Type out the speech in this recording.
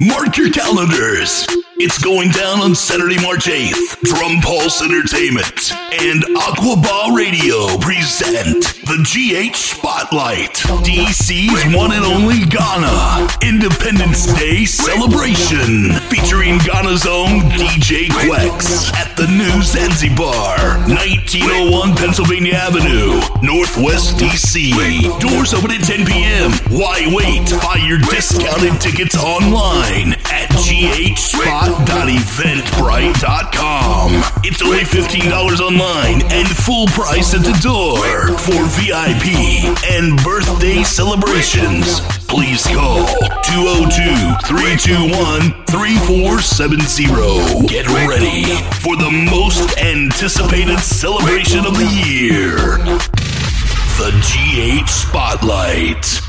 Mark your calendars. It's going down on Saturday, March 8th. Drum Pulse Entertainment and Aquaba Radio present the GH Spotlight. DC's one and only Ghana Independence Day celebration featuring Ghana's own DJ Quex at the New Zanzibar, 1901 Pennsylvania Avenue, Northwest DC. Doors open at 10 p.m. Why wait? Buy your discounted tickets online at ghspot.eventbrite.com. It's only $15 online and full price at the door for VIP and birthday celebrations. Please call 202-321-3470. Get ready for the most anticipated celebration of the year. The GH Spotlight.